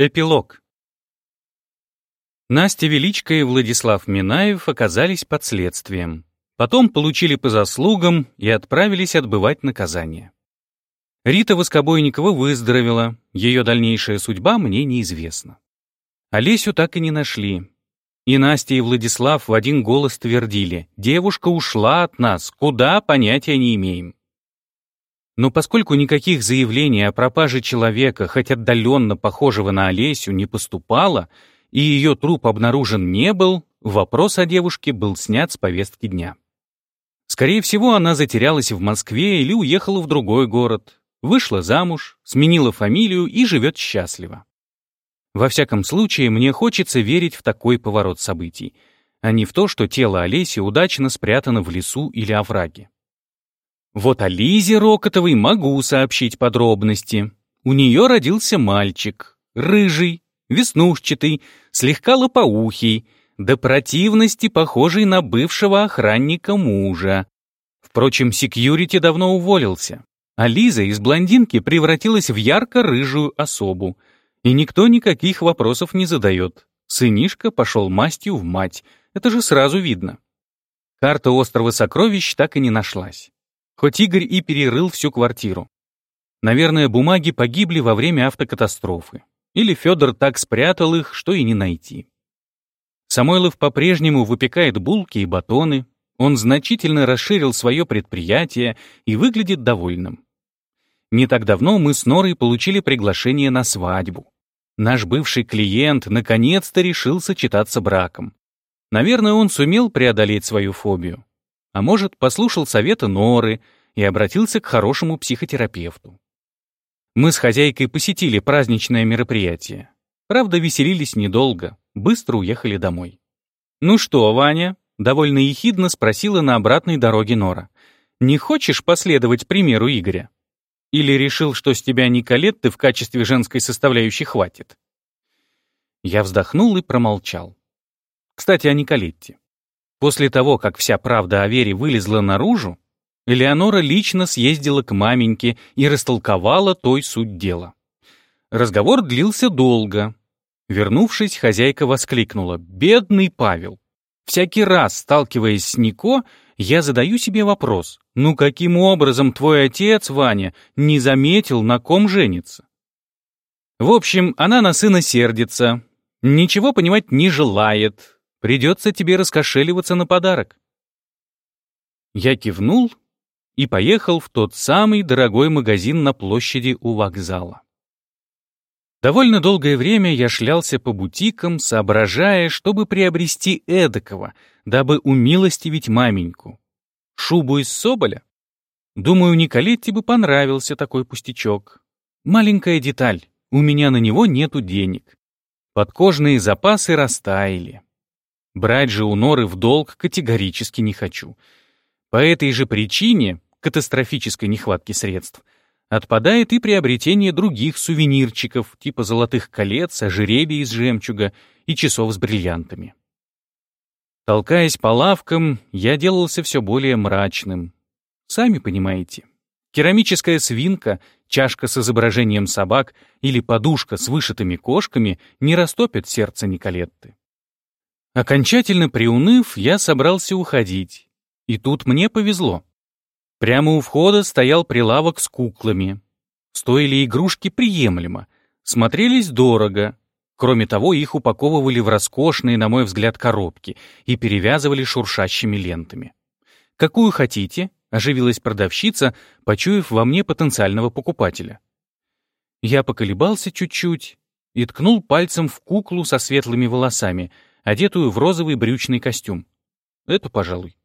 Эпилог. Настя Величко и Владислав Минаев оказались под следствием. Потом получили по заслугам и отправились отбывать наказание. Рита Воскобойникова выздоровела, ее дальнейшая судьба мне неизвестна. Олесю так и не нашли. И Настя и Владислав в один голос твердили, девушка ушла от нас, куда, понятия не имеем. Но поскольку никаких заявлений о пропаже человека, хоть отдаленно похожего на Олесю, не поступало, и ее труп обнаружен не был, вопрос о девушке был снят с повестки дня. Скорее всего, она затерялась в Москве или уехала в другой город, вышла замуж, сменила фамилию и живет счастливо. Во всяком случае, мне хочется верить в такой поворот событий, а не в то, что тело Олеси удачно спрятано в лесу или овраге. Вот о Лизе Рокотовой могу сообщить подробности. У нее родился мальчик, рыжий, веснушчатый, слегка лопоухий, до противности похожий на бывшего охранника мужа. Впрочем, секьюрити давно уволился, а Лиза из блондинки превратилась в ярко-рыжую особу. И никто никаких вопросов не задает. Сынишка пошел мастью в мать, это же сразу видно. Карта острова сокровищ так и не нашлась хоть Игорь и перерыл всю квартиру. Наверное, бумаги погибли во время автокатастрофы. Или Федор так спрятал их, что и не найти. Самойлов по-прежнему выпекает булки и батоны, он значительно расширил свое предприятие и выглядит довольным. Не так давно мы с Норой получили приглашение на свадьбу. Наш бывший клиент наконец-то решил сочетаться браком. Наверное, он сумел преодолеть свою фобию а может, послушал совета Норы и обратился к хорошему психотерапевту. Мы с хозяйкой посетили праздничное мероприятие. Правда, веселились недолго, быстро уехали домой. «Ну что, Ваня?» — довольно ехидно спросила на обратной дороге Нора. «Не хочешь последовать примеру Игоря? Или решил, что с тебя Николетты в качестве женской составляющей хватит?» Я вздохнул и промолчал. Кстати, о Николетте. После того, как вся правда о Вере вылезла наружу, Элеонора лично съездила к маменьке и растолковала той суть дела. Разговор длился долго. Вернувшись, хозяйка воскликнула «Бедный Павел!». Всякий раз, сталкиваясь с Нико, я задаю себе вопрос, ну каким образом твой отец, Ваня, не заметил, на ком женится? В общем, она на сына сердится, ничего понимать не желает, Придется тебе раскошеливаться на подарок». Я кивнул и поехал в тот самый дорогой магазин на площади у вокзала. Довольно долгое время я шлялся по бутикам, соображая, чтобы приобрести эдакого, дабы умилостивить маменьку. Шубу из соболя? Думаю, Николетте бы понравился такой пустячок. Маленькая деталь, у меня на него нету денег. Подкожные запасы растаяли. Брать же у Норы в долг категорически не хочу. По этой же причине, катастрофической нехватки средств, отпадает и приобретение других сувенирчиков, типа золотых колец, ожеребий из жемчуга и часов с бриллиантами. Толкаясь по лавкам, я делался все более мрачным. Сами понимаете. Керамическая свинка, чашка с изображением собак или подушка с вышитыми кошками не растопят сердце Николетты. Окончательно приуныв, я собрался уходить. И тут мне повезло. Прямо у входа стоял прилавок с куклами. Стоили игрушки приемлемо, смотрелись дорого. Кроме того, их упаковывали в роскошные, на мой взгляд, коробки и перевязывали шуршащими лентами. «Какую хотите?» — оживилась продавщица, почуяв во мне потенциального покупателя. Я поколебался чуть-чуть и ткнул пальцем в куклу со светлыми волосами — одетую в розовый брючный костюм. Эту, пожалуй.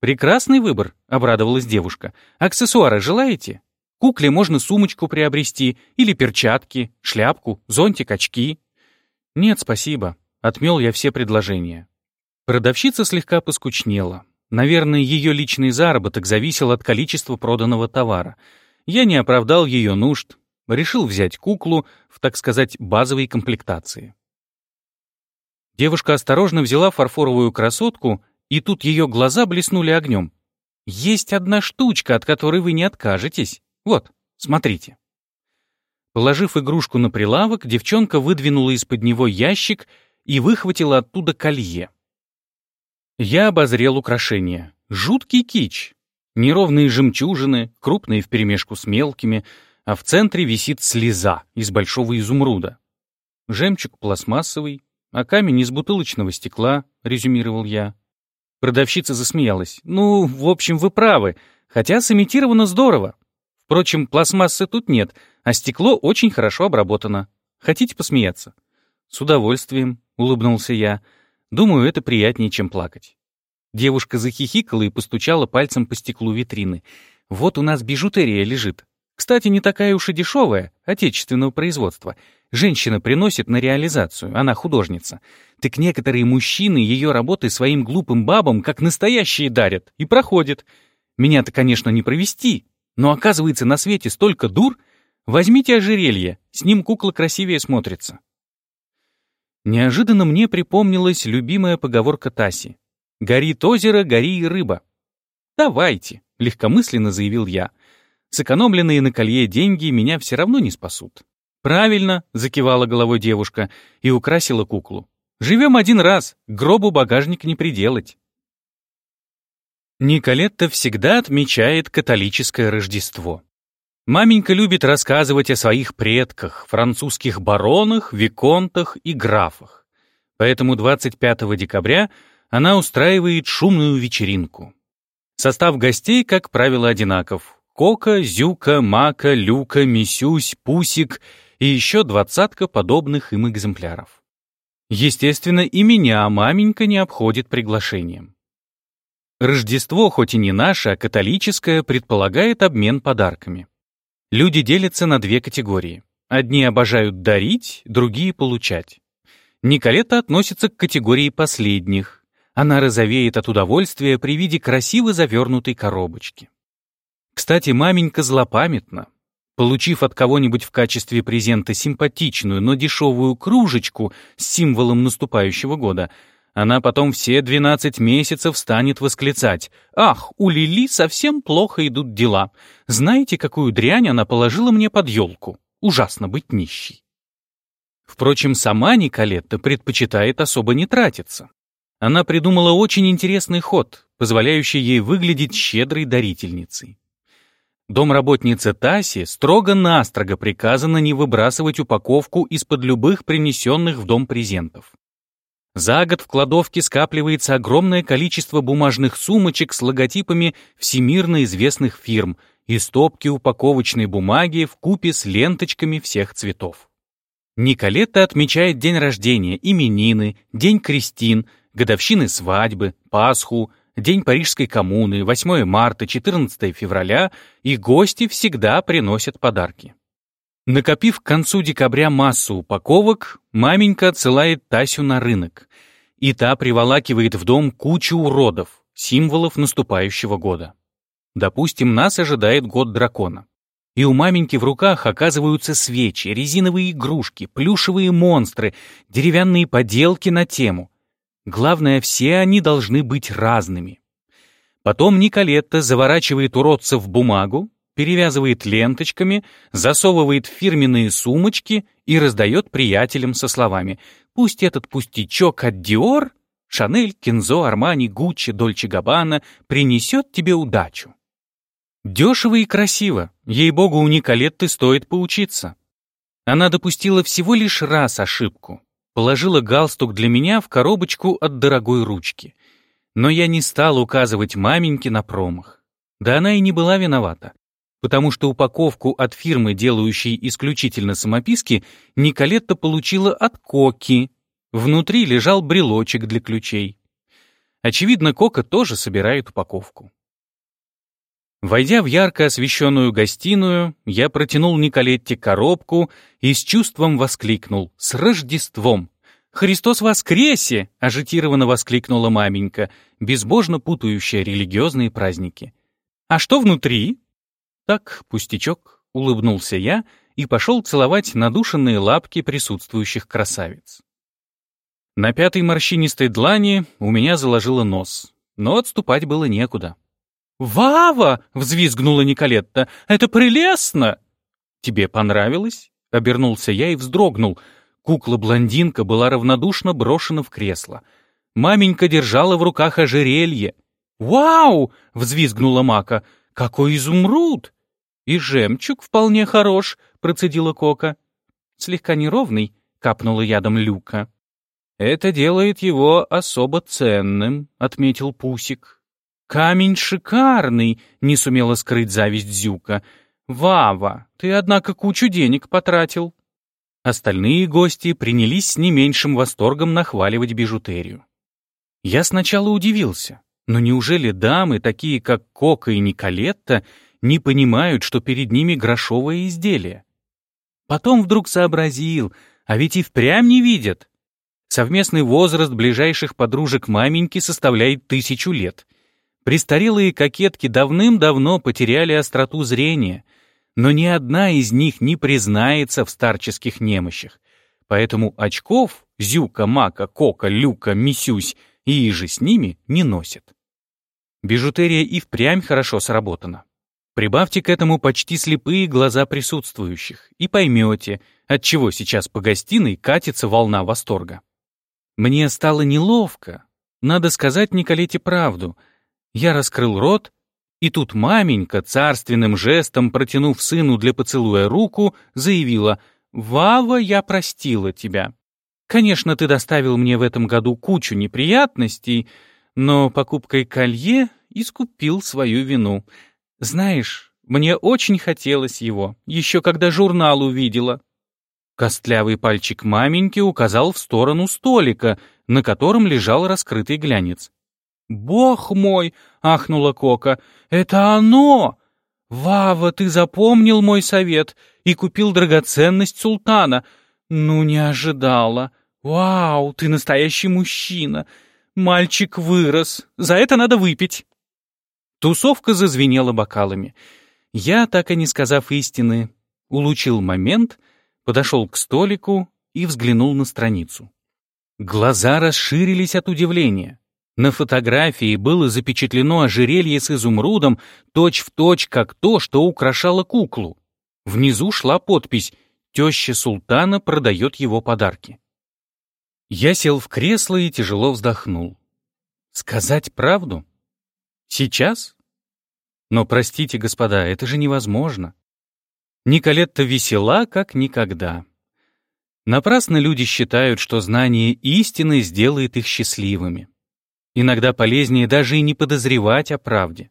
«Прекрасный выбор», — обрадовалась девушка. «Аксессуары желаете? Кукле можно сумочку приобрести, или перчатки, шляпку, зонтик, очки». «Нет, спасибо», — отмел я все предложения. Продавщица слегка поскучнела. Наверное, ее личный заработок зависел от количества проданного товара. Я не оправдал ее нужд, решил взять куклу в, так сказать, базовой комплектации. Девушка осторожно взяла фарфоровую красотку, и тут ее глаза блеснули огнем. «Есть одна штучка, от которой вы не откажетесь. Вот, смотрите». Положив игрушку на прилавок, девчонка выдвинула из-под него ящик и выхватила оттуда колье. Я обозрел украшение. Жуткий кич. Неровные жемчужины, крупные вперемешку с мелкими, а в центре висит слеза из большого изумруда. Жемчуг пластмассовый, а камень из бутылочного стекла, резюмировал я. Продавщица засмеялась. «Ну, в общем, вы правы, хотя сымитировано здорово. Впрочем, пластмассы тут нет, а стекло очень хорошо обработано. Хотите посмеяться?» «С удовольствием», — улыбнулся я. «Думаю, это приятнее, чем плакать». Девушка захихикала и постучала пальцем по стеклу витрины. «Вот у нас бижутерия лежит. Кстати, не такая уж и дешевая, отечественного производства. Женщина приносит на реализацию, она художница. Так некоторые мужчины ее работы своим глупым бабам как настоящие дарят и проходят. Меня-то, конечно, не провести, но оказывается на свете столько дур. Возьмите ожерелье, с ним кукла красивее смотрится. Неожиданно мне припомнилась любимая поговорка Таси. «Горит озеро, гори и рыба». «Давайте», — легкомысленно заявил я. «Сэкономленные на колье деньги меня все равно не спасут». «Правильно», — закивала головой девушка и украсила куклу. «Живем один раз, гробу багажник не приделать». Николетта всегда отмечает католическое Рождество. Маменька любит рассказывать о своих предках, французских баронах, виконтах и графах. Поэтому 25 декабря она устраивает шумную вечеринку. Состав гостей, как правило, одинаков. Кока, Зюка, Мака, Люка, Мисюсь, Пусик и еще двадцатка подобных им экземпляров. Естественно, и меня маменька не обходит приглашением. Рождество, хоть и не наше, а католическое, предполагает обмен подарками. Люди делятся на две категории. Одни обожают дарить, другие — получать. Николета относится к категории последних. Она розовеет от удовольствия при виде красиво завернутой коробочки. Кстати, маменька злопамятна. Получив от кого-нибудь в качестве презента симпатичную, но дешевую кружечку с символом наступающего года, она потом все 12 месяцев станет восклицать «Ах, у Лили совсем плохо идут дела. Знаете, какую дрянь она положила мне под елку? Ужасно быть нищей». Впрочем, сама Николетта предпочитает особо не тратиться. Она придумала очень интересный ход, позволяющий ей выглядеть щедрой дарительницей. Домработнице Таси строго-настрого приказано не выбрасывать упаковку из-под любых принесенных в дом презентов. За год в кладовке скапливается огромное количество бумажных сумочек с логотипами всемирно известных фирм и стопки упаковочной бумаги в купе с ленточками всех цветов. Николетта отмечает день рождения, именины, день крестин, годовщины свадьбы, Пасху, День Парижской коммуны, 8 марта, 14 февраля, и гости всегда приносят подарки. Накопив к концу декабря массу упаковок, маменька отсылает Тасю на рынок, и та приволакивает в дом кучу уродов, символов наступающего года. Допустим, нас ожидает год дракона. И у маменьки в руках оказываются свечи, резиновые игрушки, плюшевые монстры, деревянные поделки на тему. Главное, все они должны быть разными. Потом Николетта заворачивает уродца в бумагу, перевязывает ленточками, засовывает фирменные сумочки и раздает приятелям со словами «Пусть этот пустячок от Диор, Шанель, Кензо, Армани, Гуччи, Дольче Габбана принесет тебе удачу». Дешево и красиво, ей-богу, у Николетты стоит поучиться. Она допустила всего лишь раз ошибку положила галстук для меня в коробочку от дорогой ручки. Но я не стал указывать маменьке на промах. Да она и не была виновата, потому что упаковку от фирмы, делающей исключительно самописки, Николетта получила от Коки. Внутри лежал брелочек для ключей. Очевидно, Кока тоже собирает упаковку. Войдя в ярко освещенную гостиную, я протянул Николетте коробку и с чувством воскликнул «С Рождеством!» «Христос воскресе!» — ажитированно воскликнула маменька, безбожно путающая религиозные праздники. «А что внутри?» «Так, пустячок», — улыбнулся я и пошел целовать надушенные лапки присутствующих красавиц. На пятой морщинистой длани у меня заложило нос, но отступать было некуда. «Вава!» — взвизгнула Николетта. «Это прелестно!» «Тебе понравилось?» — обернулся я и вздрогнул. Кукла-блондинка была равнодушно брошена в кресло. Маменька держала в руках ожерелье. «Вау!» — взвизгнула Мака. «Какой изумруд!» «И жемчуг вполне хорош», — процедила Кока. «Слегка неровный», — капнула ядом Люка. «Это делает его особо ценным», — отметил Пусик. «Камень шикарный», — не сумела скрыть зависть Зюка. «Вава, ты, однако, кучу денег потратил». Остальные гости принялись с не меньшим восторгом нахваливать бижутерию. Я сначала удивился, но неужели дамы, такие как Кока и Николетта, не понимают, что перед ними грошовое изделие? Потом вдруг сообразил, а ведь и впрямь не видят. Совместный возраст ближайших подружек маменьки составляет тысячу лет. Престарелые кокетки давным-давно потеряли остроту зрения, но ни одна из них не признается в старческих немощах. Поэтому очков Зюка, Мака, Кока, Люка, Мисюсь и иже с ними не носят. Бижутерия и впрямь хорошо сработана. Прибавьте к этому почти слепые глаза присутствующих и поймете, от чего сейчас по гостиной катится волна восторга. Мне стало неловко. Надо сказать Николете правду — я раскрыл рот, и тут маменька, царственным жестом протянув сыну для поцелуя руку, заявила «Вава, я простила тебя. Конечно, ты доставил мне в этом году кучу неприятностей, но покупкой колье искупил свою вину. Знаешь, мне очень хотелось его, еще когда журнал увидела». Костлявый пальчик маменьки указал в сторону столика, на котором лежал раскрытый глянец. «Бог мой!» — ахнула Кока. «Это оно! Вава, ты запомнил мой совет и купил драгоценность султана. Ну, не ожидала. Вау, ты настоящий мужчина. Мальчик вырос. За это надо выпить». Тусовка зазвенела бокалами. Я, так и не сказав истины, улучил момент, подошел к столику и взглянул на страницу. Глаза расширились от удивления. На фотографии было запечатлено ожерелье с изумрудом, точь-в-точь, точь, как то, что украшало куклу. Внизу шла подпись «Теща султана продает его подарки». Я сел в кресло и тяжело вздохнул. Сказать правду? Сейчас? Но, простите, господа, это же невозможно. Николетта весела, как никогда. Напрасно люди считают, что знание истины сделает их счастливыми. Иногда полезнее даже и не подозревать о правде.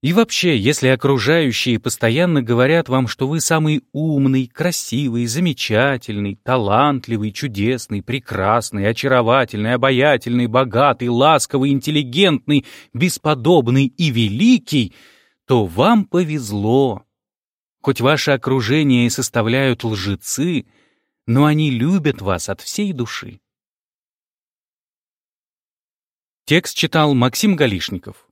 И вообще, если окружающие постоянно говорят вам, что вы самый умный, красивый, замечательный, талантливый, чудесный, прекрасный, очаровательный, обаятельный, богатый, ласковый, интеллигентный, бесподобный и великий, то вам повезло. Хоть ваше окружение и составляют лжецы, но они любят вас от всей души. Текст читал Максим Галишников.